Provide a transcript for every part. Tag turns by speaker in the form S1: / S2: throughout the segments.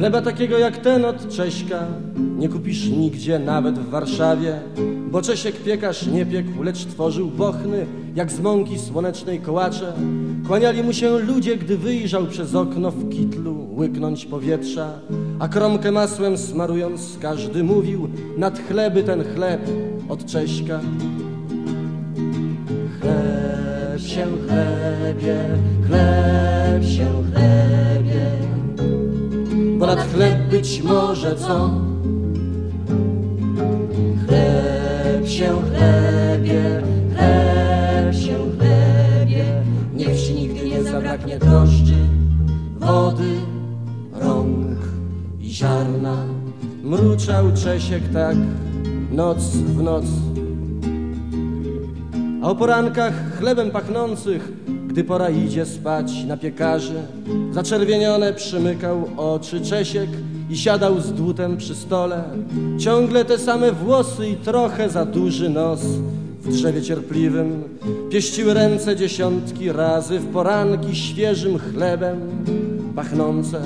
S1: Chleba takiego jak ten od Cześka nie kupisz nigdzie, nawet w Warszawie, bo Czesiek piekarz nie piekł, lecz tworzył bochny, jak z mąki słonecznej kołacze. Kłaniali mu się ludzie, gdy wyjrzał przez okno w kitlu łyknąć powietrza, a kromkę masłem smarując, każdy mówił nad chleby ten chleb od Cześka. Chleb się chlebie, chleb się bo nad chleb być może co? Chleb się chlebie, chleb się chlebie, niech ci nigdy nie zabraknie drożdży, wody, rąk i ziarna. Mruczał Czesiek tak noc w noc. A o porankach chlebem pachnących, gdy pora idzie spać na piekarzy, zaczerwienione przymykał oczy Czesiek i siadał z dłutem przy stole. Ciągle te same włosy i trochę za duży nos w drzewie cierpliwym. Pieściły ręce dziesiątki razy w poranki świeżym chlebem pachnące.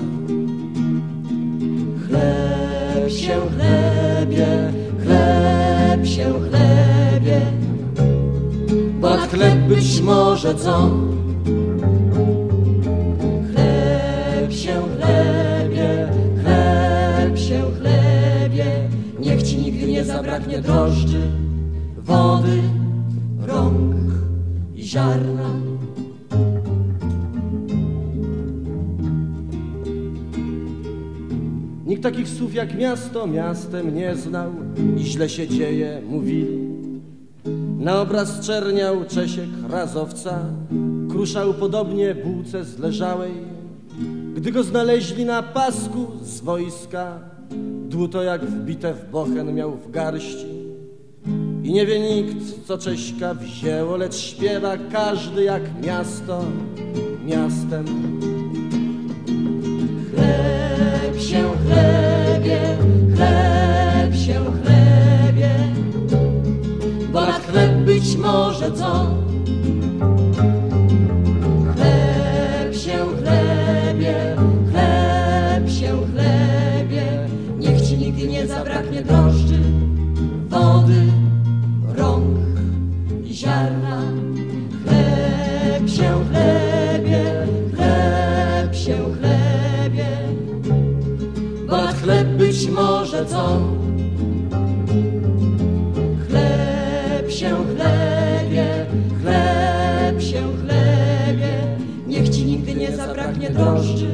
S1: Chleb się chlebie, chleb się chlebie, bo nad chleb być może co? Chleb się chlebie, chleb się chlebie, niech ci nigdy nie zabraknie drożdży, wody, rąk i ziarna. Nikt takich słów jak miasto miastem nie znał i źle się dzieje, mówili. Na obraz czerniał Czesiek razowca, kruszał podobnie bułce zleżałej. Gdy go znaleźli na pasku z wojska, dłuto jak wbite w bochen miał w garści. I nie wie nikt, co Cześka wzięło, lecz śpiewa każdy jak miasto miastem. Chleb się być może co? Chleb się chlebie, chleb się chlebie, niech ci nigdy nie zabraknie drożdży, wody, rąk ziarna. Chleb się chlebie, chleb się chlebie, bo chleb być może co? Nie drożdży,